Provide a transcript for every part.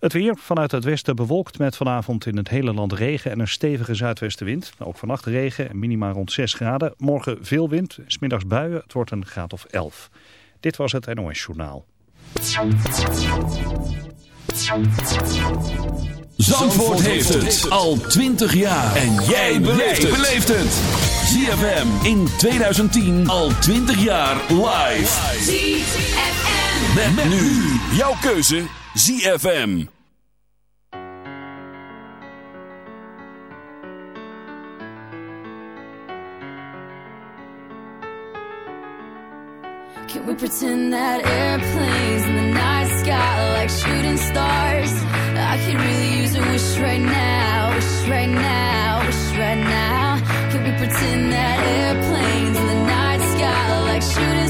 Het weer vanuit het westen bewolkt met vanavond in het hele land regen en een stevige zuidwestenwind. Ook vannacht regen en minima rond 6 graden. Morgen veel wind, smiddags buien, het wordt een graad of 11. Dit was het NOS Journaal. Zandvoort heeft het al 20 jaar. En jij beleeft het. ZFM in 2010 al 20 jaar live. ZFM. Met, nu jouw keuze ZFM. Can we pretend that airplanes in the night sky like shooting stars? I could really use a wish right now, wish right now, wish right now. Can we pretend that airplanes in the night sky like shooting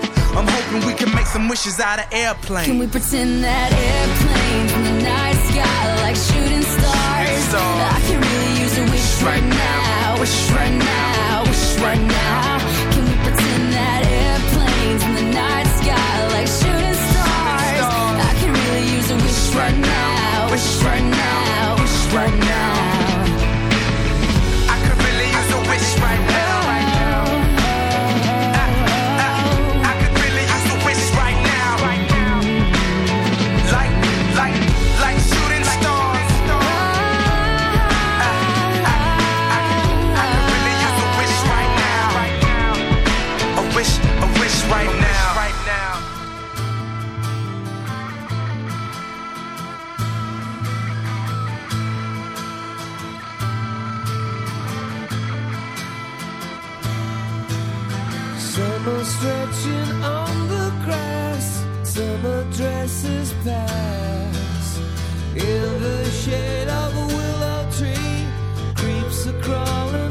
I'm hoping we can make some wishes out of airplanes. Can we pretend that airplanes in the night sky like shooting stars? stars. I can really use a wish right now, wish right now, wish right now. Can we pretend that airplanes in the night sky like shooting stars? I can really use a wish right now, wish right now, wish right now. I could really use a wish right now. Stretching on the grass, summer dresses pass. In the shade of a willow tree, creeps are crawling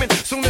Dreaming. Soon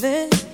this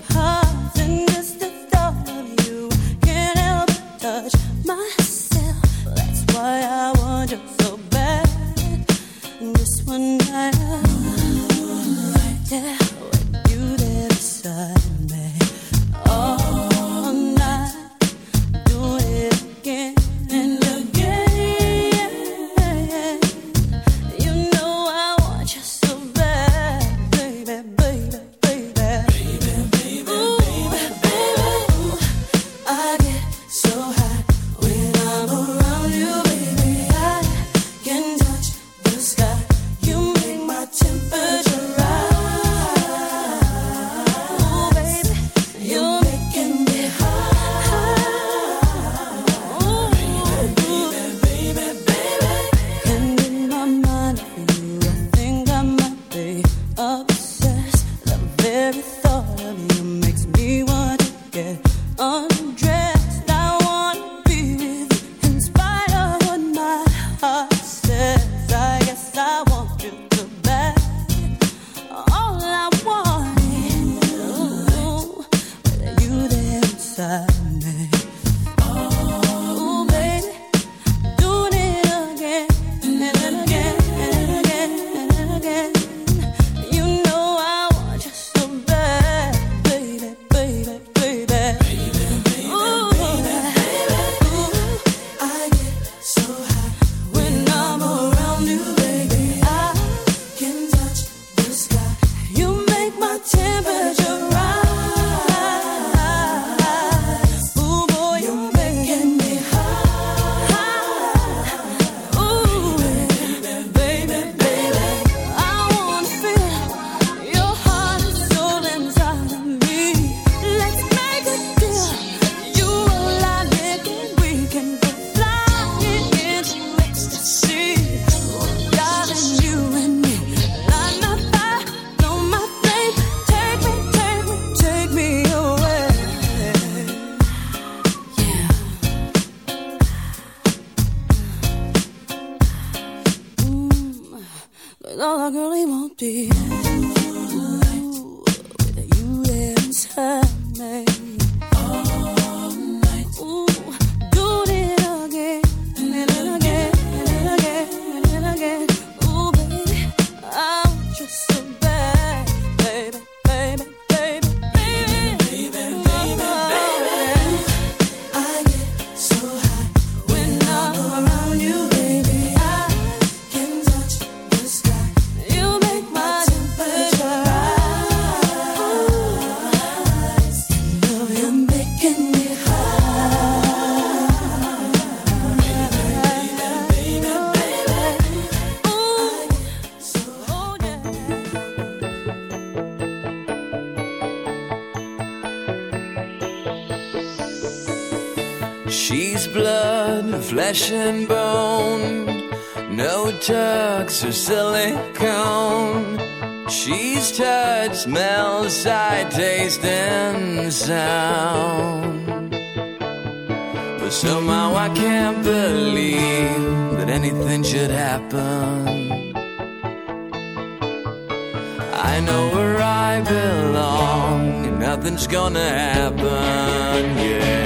nothing's gonna happen, yeah.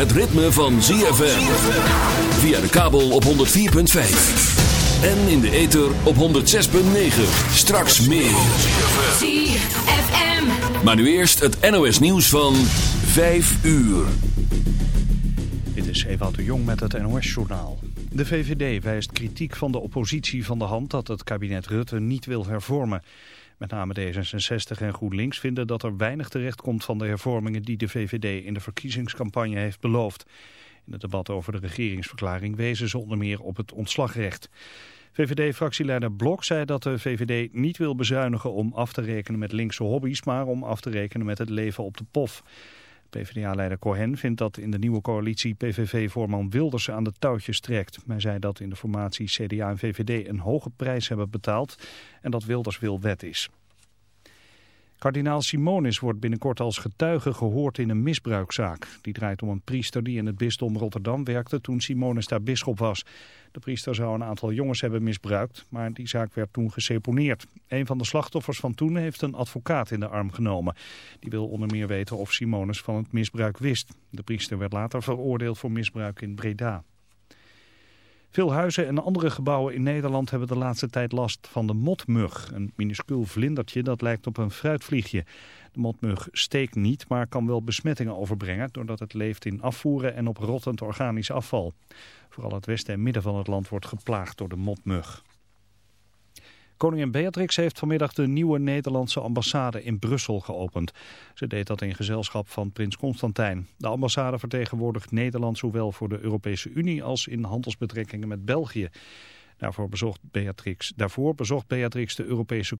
Het ritme van ZFM. Via de kabel op 104.5. En in de ether op 106.9. Straks meer. ZFM. Maar nu eerst het NOS nieuws van 5 uur. Dit is Ewout de Jong met het NOS-journaal. De VVD wijst kritiek van de oppositie van de hand dat het kabinet Rutte niet wil hervormen. Met name D66 en GroenLinks vinden dat er weinig terecht komt van de hervormingen die de VVD in de verkiezingscampagne heeft beloofd. In het debat over de regeringsverklaring wezen ze onder meer op het ontslagrecht. VVD-fractieleider Blok zei dat de VVD niet wil bezuinigen om af te rekenen met linkse hobby's, maar om af te rekenen met het leven op de pof. PvdA-leider Cohen vindt dat in de nieuwe coalitie PVV-voorman Wilders aan de touwtjes trekt. Hij zei dat in de formatie CDA en VVD een hoge prijs hebben betaald en dat Wilders wil wet is. Kardinaal Simonis wordt binnenkort als getuige gehoord in een misbruikzaak. Die draait om een priester die in het bisdom Rotterdam werkte toen Simonis daar bisschop was. De priester zou een aantal jongens hebben misbruikt, maar die zaak werd toen geseponeerd. Een van de slachtoffers van toen heeft een advocaat in de arm genomen. Die wil onder meer weten of Simonis van het misbruik wist. De priester werd later veroordeeld voor misbruik in Breda. Veel huizen en andere gebouwen in Nederland hebben de laatste tijd last van de motmug. Een minuscuul vlindertje dat lijkt op een fruitvliegje. De motmug steekt niet, maar kan wel besmettingen overbrengen... doordat het leeft in afvoeren en op rottend organisch afval. Vooral het westen en midden van het land wordt geplaagd door de motmug. Koningin Beatrix heeft vanmiddag de nieuwe Nederlandse ambassade in Brussel geopend. Ze deed dat in gezelschap van prins Constantijn. De ambassade vertegenwoordigt Nederland zowel voor de Europese Unie als in handelsbetrekkingen met België. Daarvoor bezocht Beatrix, daarvoor bezocht Beatrix de Europese